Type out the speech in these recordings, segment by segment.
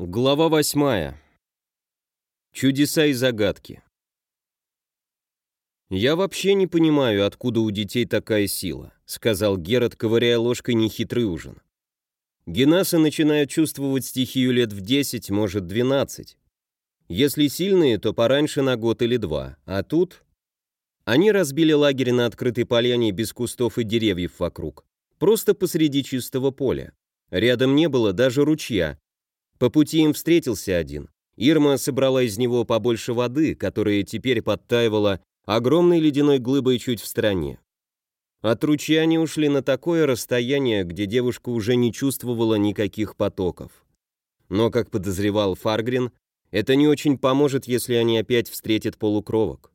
Глава восьмая. Чудеса и загадки. «Я вообще не понимаю, откуда у детей такая сила», сказал Герат, ковыряя ложкой нехитрый ужин. Генасы начинают чувствовать стихию лет в 10, может 12. Если сильные, то пораньше на год или два, а тут... Они разбили лагерь на открытой поляне без кустов и деревьев вокруг, просто посреди чистого поля. Рядом не было даже ручья, по пути им встретился один. Ирма собрала из него побольше воды, которая теперь подтаивала огромной ледяной глыбой чуть в стороне. От ручья они ушли на такое расстояние, где девушка уже не чувствовала никаких потоков. Но, как подозревал Фаргрин, это не очень поможет, если они опять встретят полукровок.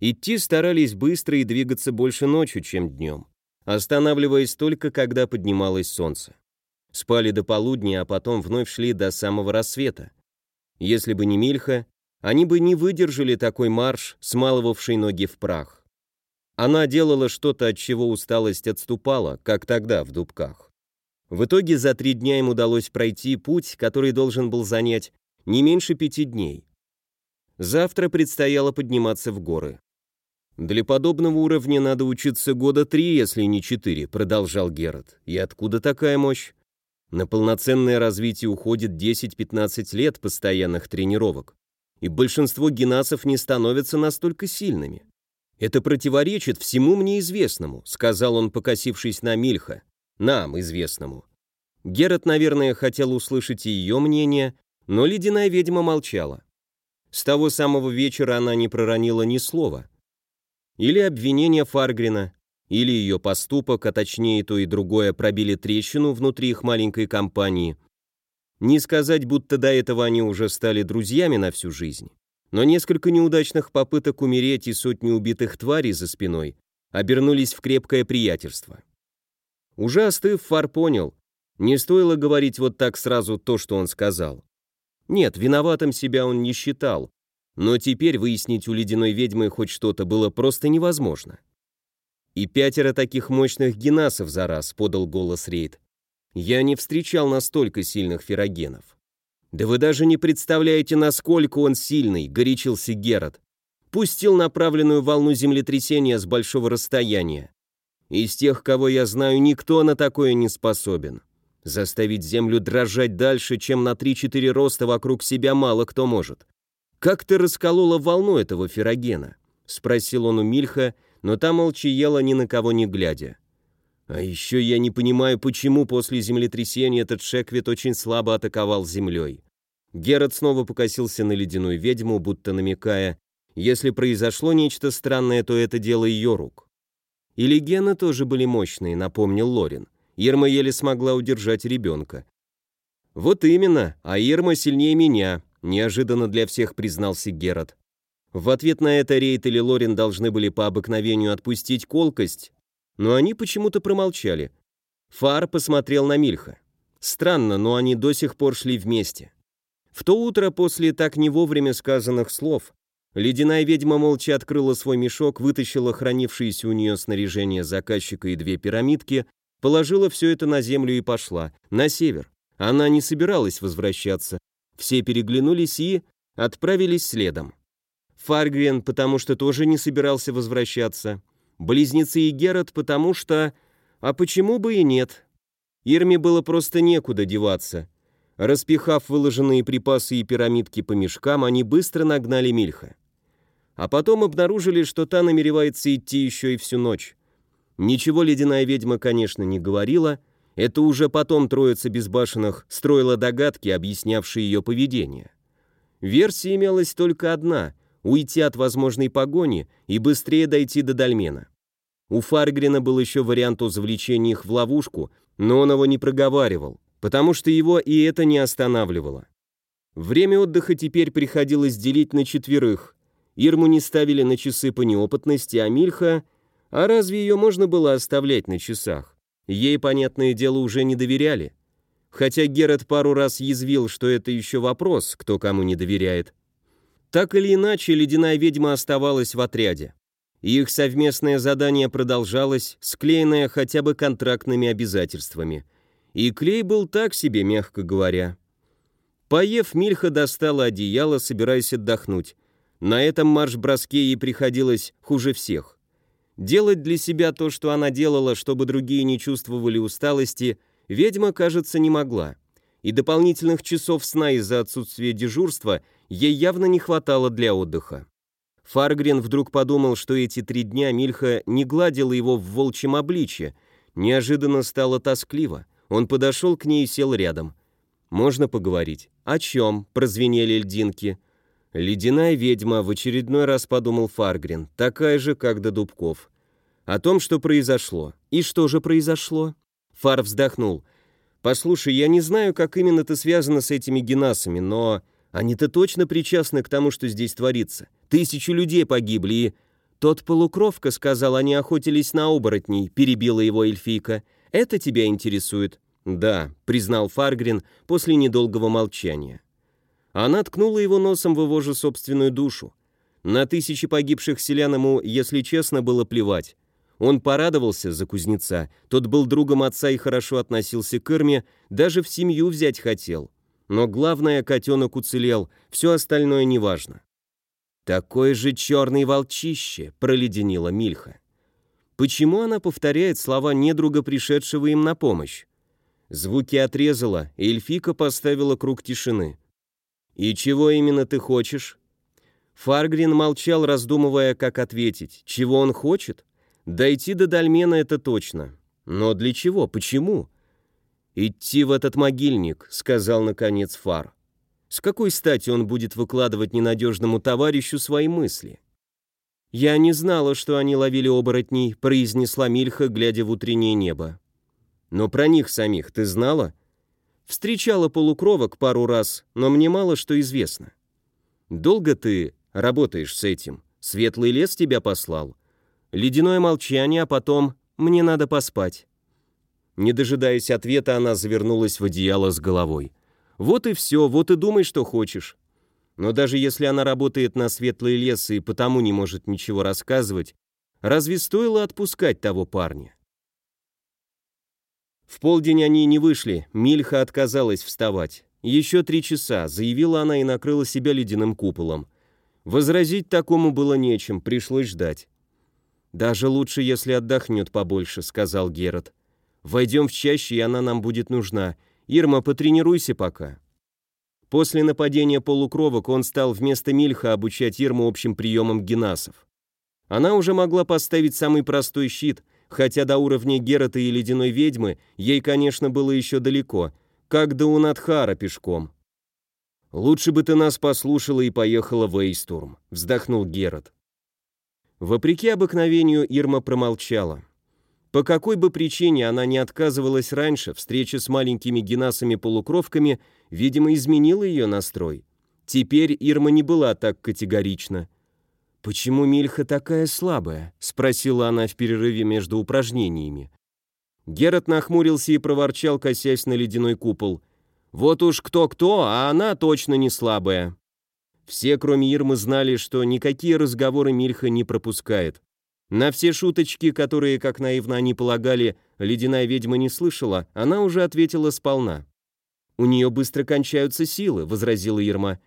Идти старались быстро и двигаться больше ночью, чем днем, останавливаясь только, когда поднималось солнце. Спали до полудня, а потом вновь шли до самого рассвета. Если бы не Мильха, они бы не выдержали такой марш, смалывавший ноги в прах. Она делала что-то, от чего усталость отступала, как тогда в дубках. В итоге за три дня им удалось пройти путь, который должен был занять не меньше пяти дней. Завтра предстояло подниматься в горы. «Для подобного уровня надо учиться года три, если не четыре», — продолжал Герат. «И откуда такая мощь? На полноценное развитие уходит 10-15 лет постоянных тренировок, и большинство генасов не становятся настолько сильными. Это противоречит всему мне известному, сказал он, покосившись на Мильха, нам известному. Герат, наверное, хотел услышать и ее мнение, но ледяная ведьма молчала. С того самого вечера она не проронила ни слова. Или обвинение Фаргрина, или ее поступок, а точнее то и другое, пробили трещину внутри их маленькой компании. Не сказать, будто до этого они уже стали друзьями на всю жизнь, но несколько неудачных попыток умереть и сотни убитых тварей за спиной обернулись в крепкое приятельство. Уже остыв, Фар понял, не стоило говорить вот так сразу то, что он сказал. Нет, виноватым себя он не считал, но теперь выяснить у ледяной ведьмы хоть что-то было просто невозможно. «И пятеро таких мощных генасов за раз», — подал голос Рейд. «Я не встречал настолько сильных ферогенов». «Да вы даже не представляете, насколько он сильный», — горячился Герат. Пустил направленную волну землетрясения с большого расстояния. Из тех, кого я знаю, никто на такое не способен. Заставить землю дрожать дальше, чем на 3-4 роста вокруг себя мало кто может. «Как ты расколола волну этого ферогена?» — спросил он у Мильха, — но та молчала ни на кого не глядя. А еще я не понимаю, почему после землетрясения этот Шеквит очень слабо атаковал землей. Герат снова покосился на ледяную ведьму, будто намекая, если произошло нечто странное, то это дело ее рук. И легены тоже были мощные, напомнил Лорин. Ирма еле смогла удержать ребенка. «Вот именно, а Ирма сильнее меня», — неожиданно для всех признался Герат. В ответ на это Рейт или Лорин должны были по обыкновению отпустить колкость, но они почему-то промолчали. Фар посмотрел на Мильха. Странно, но они до сих пор шли вместе. В то утро после так не вовремя сказанных слов ледяная ведьма молча открыла свой мешок, вытащила хранившееся у нее снаряжение заказчика и две пирамидки, положила все это на землю и пошла, на север. Она не собиралась возвращаться. Все переглянулись и отправились следом. Фаргрен, потому что тоже не собирался возвращаться. Близнецы и Герат, потому что... А почему бы и нет? Ирме было просто некуда деваться. Распихав выложенные припасы и пирамидки по мешкам, они быстро нагнали Мильха. А потом обнаружили, что та намеревается идти еще и всю ночь. Ничего ледяная ведьма, конечно, не говорила, это уже потом троица безбашенных строила догадки, объяснявшие ее поведение. Версия имелась только одна — уйти от возможной погони и быстрее дойти до Дальмена. У Фаргрина был еще вариант о завлечении их в ловушку, но он его не проговаривал, потому что его и это не останавливало. Время отдыха теперь приходилось делить на четверых. Ирму не ставили на часы по неопытности, а Мильха... А разве ее можно было оставлять на часах? Ей, понятное дело, уже не доверяли. Хотя Герат пару раз язвил, что это еще вопрос, кто кому не доверяет. Так или иначе, ледяная ведьма оставалась в отряде. Их совместное задание продолжалось, склеенное хотя бы контрактными обязательствами. И клей был так себе, мягко говоря. Поев, Мильха достала одеяло, собираясь отдохнуть. На этом марш-броске ей приходилось хуже всех. Делать для себя то, что она делала, чтобы другие не чувствовали усталости, ведьма, кажется, не могла. И дополнительных часов сна из-за отсутствия дежурства ей явно не хватало для отдыха. Фаргрен вдруг подумал, что эти три дня Мильха не гладила его в волчьем обличье. Неожиданно стало тоскливо. Он подошел к ней и сел рядом. «Можно поговорить?» «О чем?» — прозвенели льдинки. «Ледяная ведьма», — в очередной раз подумал Фаргрен, такая же, как до Дубков. «О том, что произошло». «И что же произошло?» Фар вздохнул. «Послушай, я не знаю, как именно ты связана с этими генасами, но они-то точно причастны к тому, что здесь творится. Тысячи людей погибли, и...» «Тот полукровка сказал, они охотились на оборотней», — перебила его эльфийка. «Это тебя интересует?» «Да», — признал Фаргрин после недолгого молчания. Она ткнула его носом в его же собственную душу. На тысячи погибших селян ему, если честно, было плевать. Он порадовался за кузнеца, тот был другом отца и хорошо относился к Ирме, даже в семью взять хотел. Но главное, котенок уцелел, все остальное неважно. «Такое же черный волчище», — проледенила Мильха. Почему она повторяет слова недруга, пришедшего им на помощь? Звуки отрезала, и эльфика поставила круг тишины. «И чего именно ты хочешь?» Фаргрин молчал, раздумывая, как ответить. Чего он хочет? Дойти до Дальмена это точно. Но для чего? Почему? «Идти в этот могильник», — сказал наконец Фар. С какой стати он будет выкладывать ненадежному товарищу свои мысли? «Я не знала, что они ловили оборотней», — произнесла Мильха, глядя в утреннее небо. «Но про них самих ты знала?» «Встречала полукровок пару раз, но мне мало что известно». «Долго ты работаешь с этим? Светлый лес тебя послал?» Ледяное молчание, а потом «мне надо поспать». Не дожидаясь ответа, она завернулась в одеяло с головой. «Вот и все, вот и думай, что хочешь». Но даже если она работает на светлый лес и потому не может ничего рассказывать, разве стоило отпускать того парня? В полдень они не вышли, Мильха отказалась вставать. Еще три часа, заявила она и накрыла себя ледяным куполом. Возразить такому было нечем, пришлось ждать. «Даже лучше, если отдохнет побольше», — сказал Герат. «Войдем в чаще, и она нам будет нужна. Ирма, потренируйся пока». После нападения полукровок он стал вместо Мильха обучать Ирму общим приемам генасов. Она уже могла поставить самый простой щит, хотя до уровня Герата и Ледяной Ведьмы ей, конечно, было еще далеко, как до Унадхара пешком. «Лучше бы ты нас послушала и поехала в Эйстурм», — вздохнул Герат. Вопреки обыкновению Ирма промолчала. По какой бы причине она не отказывалась раньше, встреча с маленькими генасами-полукровками, видимо, изменила ее настрой. Теперь Ирма не была так категорична. «Почему Мильха такая слабая?» — спросила она в перерыве между упражнениями. Герат нахмурился и проворчал, косясь на ледяной купол. «Вот уж кто-кто, а она точно не слабая». Все, кроме Ирмы, знали, что никакие разговоры Мильха не пропускает. На все шуточки, которые, как наивно они полагали, ледяная ведьма не слышала, она уже ответила сполна. «У нее быстро кончаются силы», — возразила Ирма.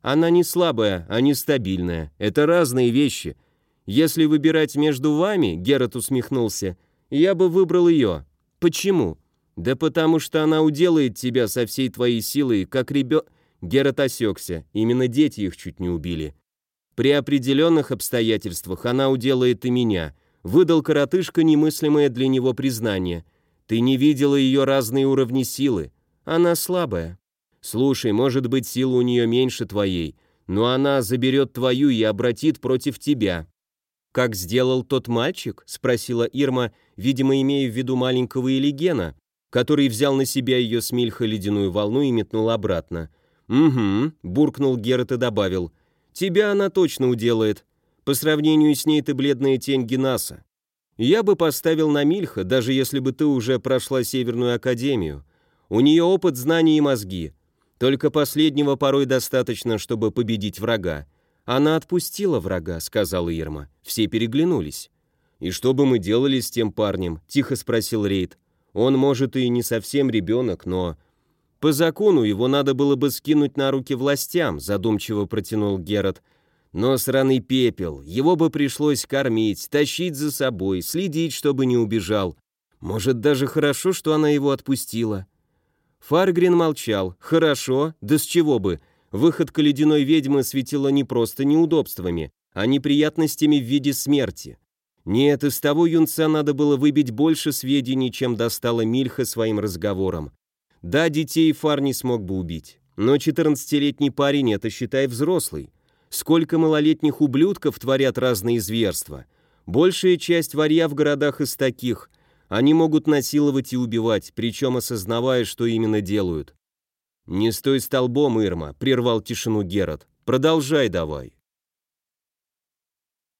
«Она не слабая, а не стабильная. Это разные вещи. Если выбирать между вами, — Герат усмехнулся, — я бы выбрал ее. Почему? Да потому что она уделает тебя со всей твоей силой, как ребенок...» Герат осекся, именно дети их чуть не убили. При определенных обстоятельствах она уделает и меня. Выдал коротышка немыслимое для него признание. Ты не видела ее разные уровни силы. Она слабая. Слушай, может быть, сила у нее меньше твоей, но она заберет твою и обратит против тебя. «Как сделал тот мальчик?» — спросила Ирма, видимо, имея в виду маленького Элигена, который взял на себя ее с Мильха ледяную волну и метнул обратно. «Угу», — буркнул Герат и добавил. «Тебя она точно уделает. По сравнению с ней ты бледная тень Генаса. Я бы поставил на Мильха, даже если бы ты уже прошла Северную Академию. У нее опыт, знаний и мозги. Только последнего порой достаточно, чтобы победить врага. Она отпустила врага», — сказала Ирма. Все переглянулись. «И что бы мы делали с тем парнем?» — тихо спросил Рейд. «Он, может, и не совсем ребенок, но По закону его надо было бы скинуть на руки властям, задумчиво протянул Герат. Но сраный пепел, его бы пришлось кормить, тащить за собой, следить, чтобы не убежал. Может, даже хорошо, что она его отпустила. Фаргрин молчал. Хорошо, да с чего бы? Выходка ледяной ведьмы светила не просто неудобствами, а неприятностями в виде смерти. Нет, из того юнца надо было выбить больше сведений, чем достала Мильха своим разговором. Да, детей Фар не смог бы убить, но 14-летний парень — это, считай, взрослый. Сколько малолетних ублюдков творят разные зверства. Большая часть варья в городах из таких. Они могут насиловать и убивать, причем осознавая, что именно делают. «Не стой столбом, Ирма», — прервал тишину Герат. «Продолжай давай».